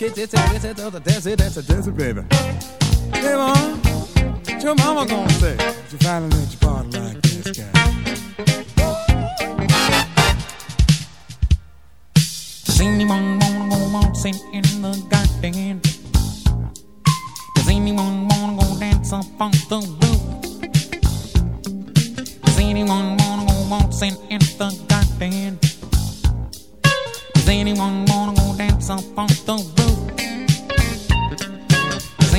get this and. That's a dance, baby. Hey, what your mama gonna say? You finally let your body like this guy. Does anyone wanna go waltzing in the garden? Does anyone wanna go dance the roof? Does anyone wanna go waltzing in the garden? Does anyone wanna go dance up on the roof?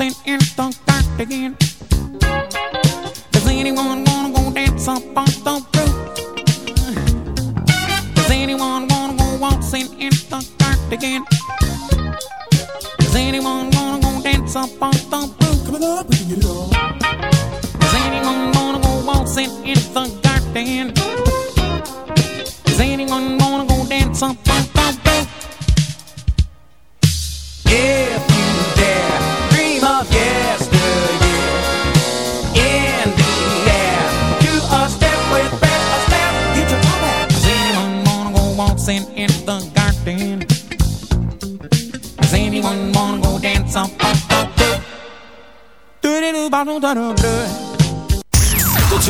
dancing in the dark again.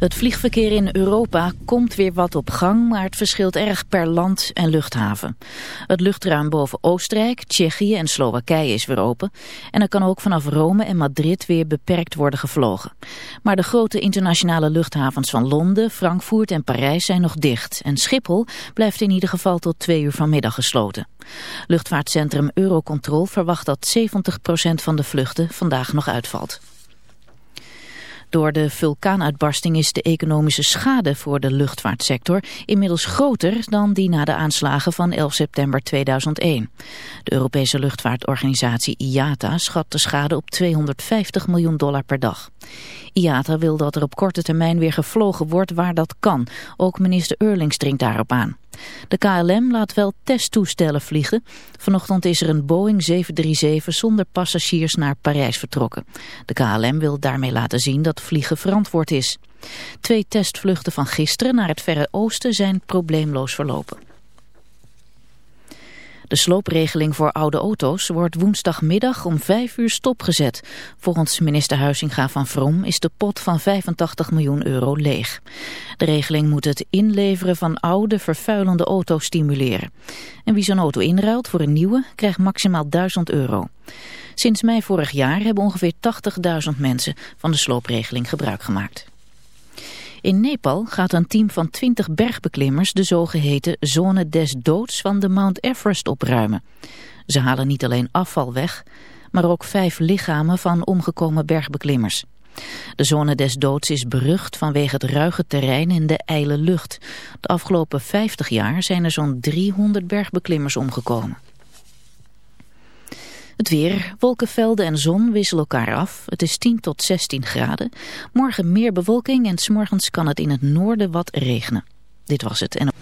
Het vliegverkeer in Europa komt weer wat op gang, maar het verschilt erg per land en luchthaven. Het luchtruim boven Oostenrijk, Tsjechië en Slowakije is weer open. En er kan ook vanaf Rome en Madrid weer beperkt worden gevlogen. Maar de grote internationale luchthavens van Londen, Frankfurt en Parijs zijn nog dicht. En Schiphol blijft in ieder geval tot twee uur vanmiddag gesloten. Luchtvaartcentrum Eurocontrol verwacht dat 70% van de vluchten vandaag nog uitvalt. Door de vulkaanuitbarsting is de economische schade voor de luchtvaartsector inmiddels groter dan die na de aanslagen van 11 september 2001. De Europese luchtvaartorganisatie IATA schat de schade op 250 miljoen dollar per dag. IATA wil dat er op korte termijn weer gevlogen wordt waar dat kan. Ook minister Eurlings dringt daarop aan. De KLM laat wel testtoestellen vliegen. Vanochtend is er een Boeing 737 zonder passagiers naar Parijs vertrokken. De KLM wil daarmee laten zien dat vliegen verantwoord is. Twee testvluchten van gisteren naar het Verre Oosten zijn probleemloos verlopen. De sloopregeling voor oude auto's wordt woensdagmiddag om 5 uur stopgezet. Volgens minister Huizinga van Vrom is de pot van 85 miljoen euro leeg. De regeling moet het inleveren van oude, vervuilende auto's stimuleren. En wie zo'n auto inruilt voor een nieuwe, krijgt maximaal 1000 euro. Sinds mei vorig jaar hebben ongeveer 80.000 mensen van de sloopregeling gebruik gemaakt. In Nepal gaat een team van 20 bergbeklimmers de zogeheten zone des doods van de Mount Everest opruimen. Ze halen niet alleen afval weg, maar ook vijf lichamen van omgekomen bergbeklimmers. De zone des doods is berucht vanwege het ruige terrein en de ijle lucht. De afgelopen 50 jaar zijn er zo'n 300 bergbeklimmers omgekomen. Het weer, wolkenvelden en zon wisselen elkaar af. Het is 10 tot 16 graden. Morgen meer bewolking en s'morgens kan het in het noorden wat regenen. Dit was het. En...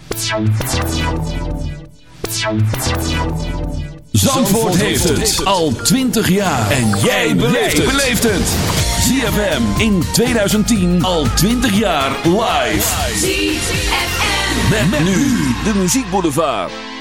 Zandvoort heeft het al 20 jaar. En jij beleeft het. ZFM in 2010 al 20 jaar live. ZFM. Met, nu de muziekboulevard.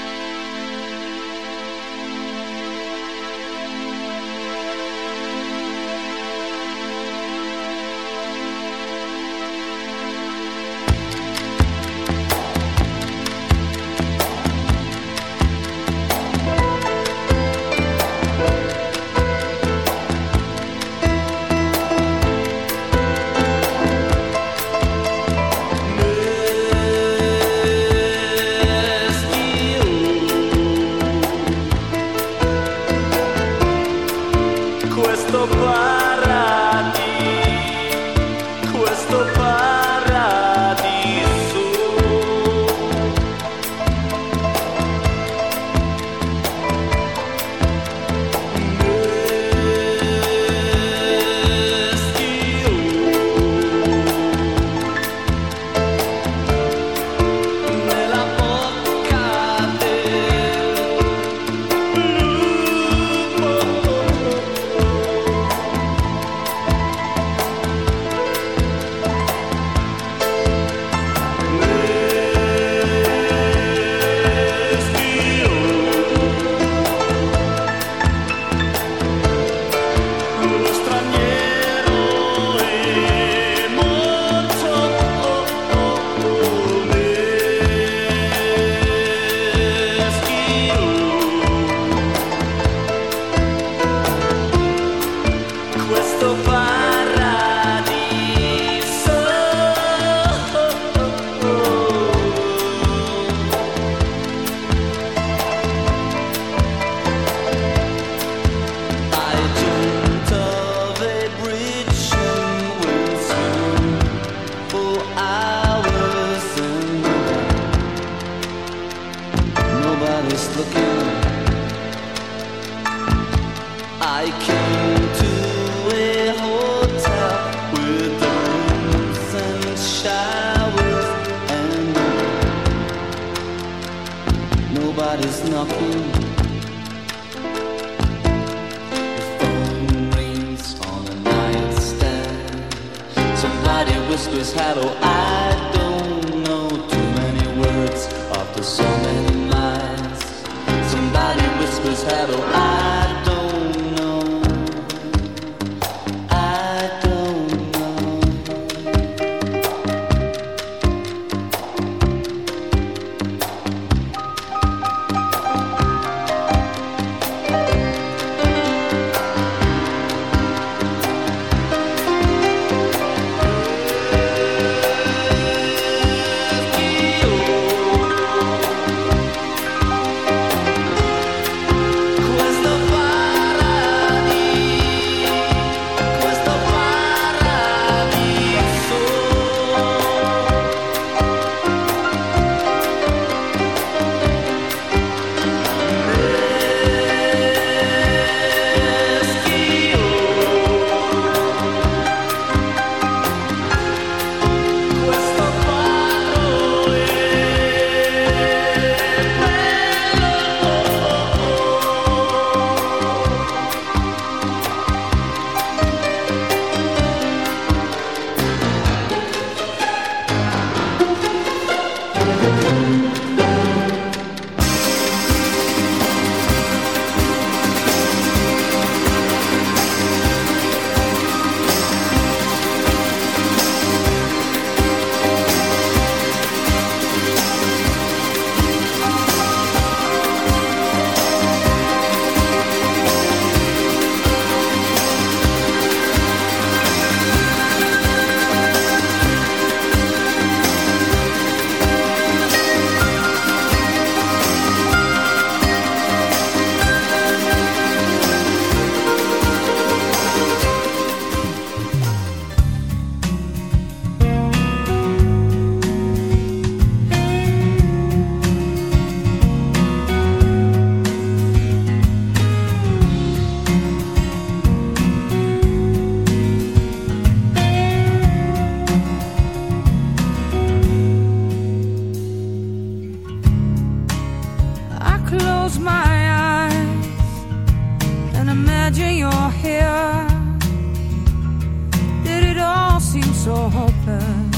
so hopeless,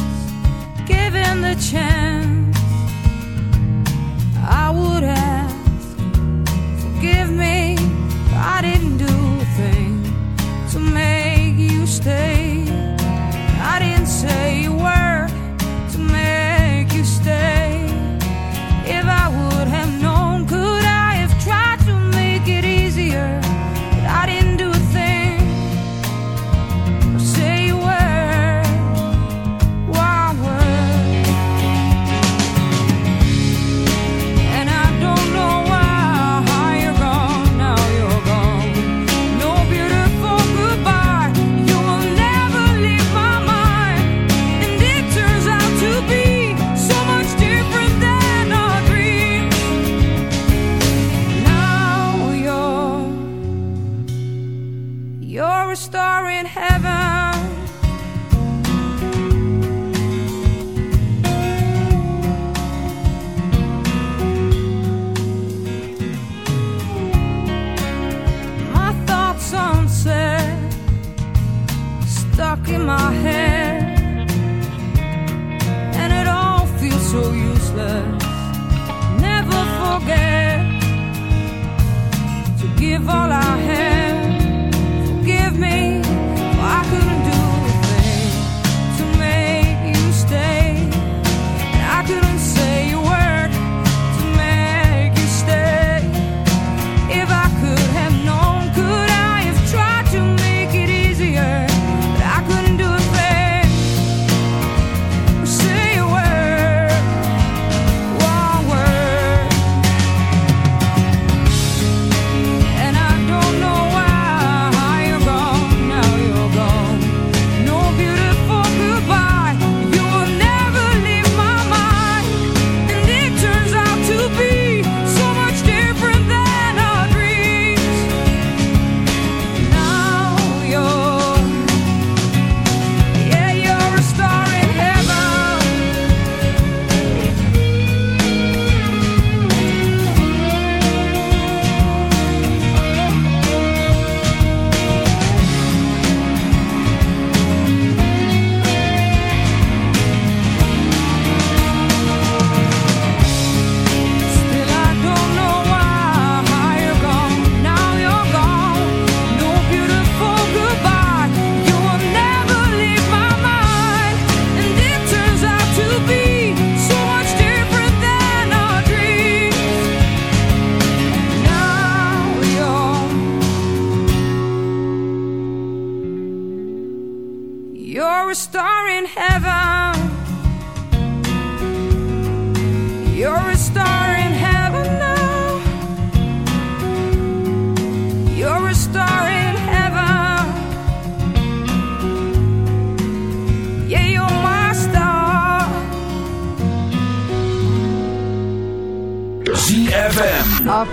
given the chance, I would have.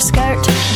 skirt.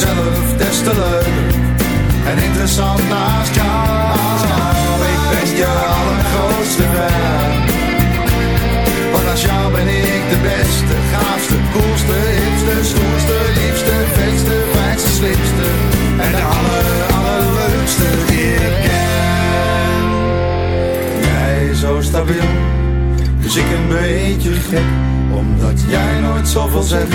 Mezelf des te leuker. En interessant naast jou, ik ben je allergrootste fan. Want naast jou ben ik de beste, gaafste, koelste, hipste, stoerste, liefste, vetste, fijnste, slimste. En de aller, allerleukste die ik ken. Jij zo stabiel, dus ik een beetje gek. Omdat jij nooit zoveel zegt,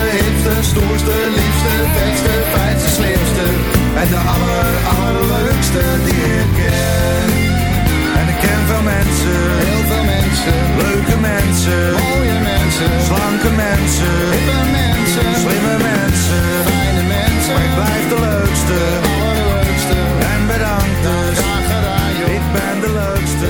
hipste, stoerste, liefste, vetste, fijnste, slimste. En de aller, allerleukste die ik ken. En ik ken veel mensen, heel veel mensen, leuke mensen, mooie mensen, slanke mensen, hippe mensen, slimme mensen, fijne mensen. Maar ik blijf de leukste, allerleukste. En bedankt dus. Ik ben de leukste,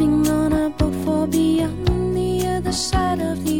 Living on a boat for beyond the other side of the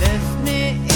Left me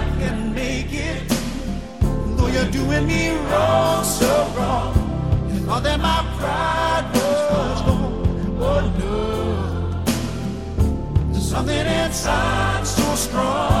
you're doing me wrong, so wrong. You thought that my pride was gone. Oh no. There's something inside so strong.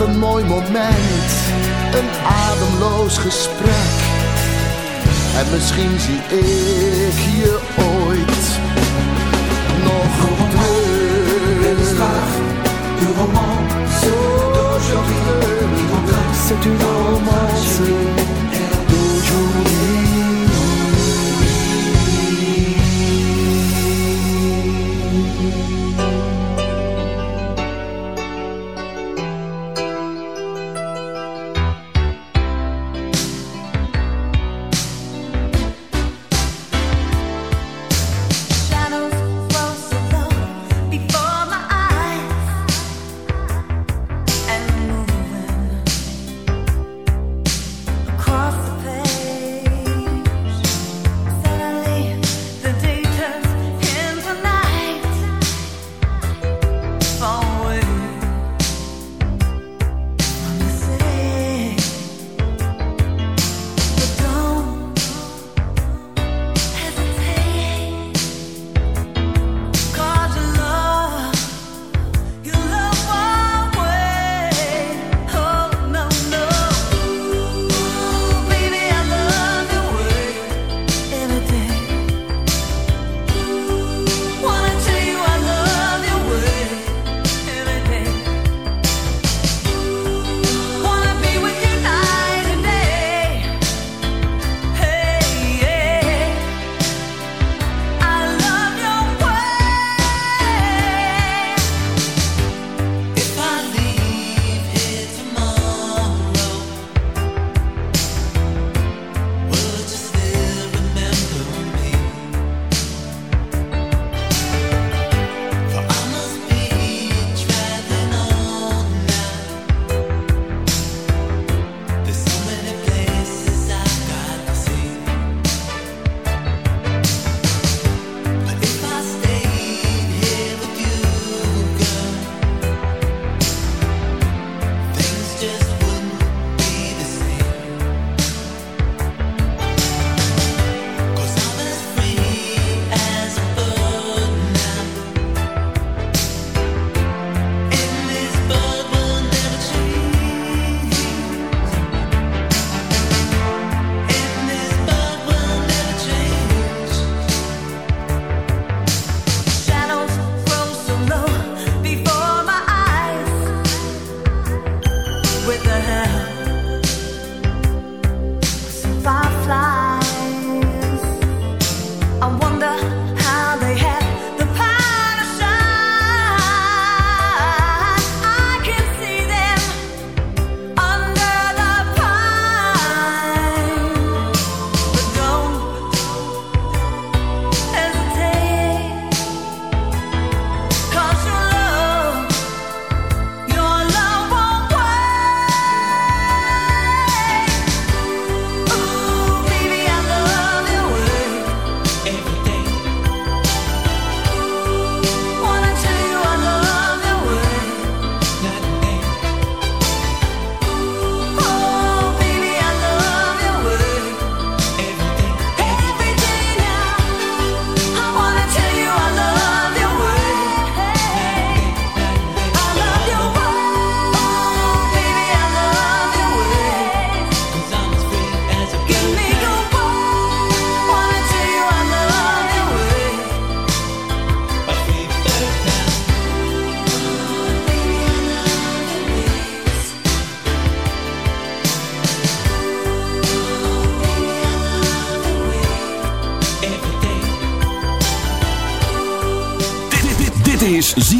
Een mooi moment, een ademloos gesprek. En misschien zie ik je ooit